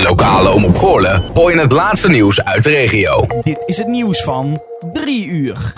En lokale op Goorlen hoor je het laatste nieuws uit de regio. Dit is het nieuws van 3 uur.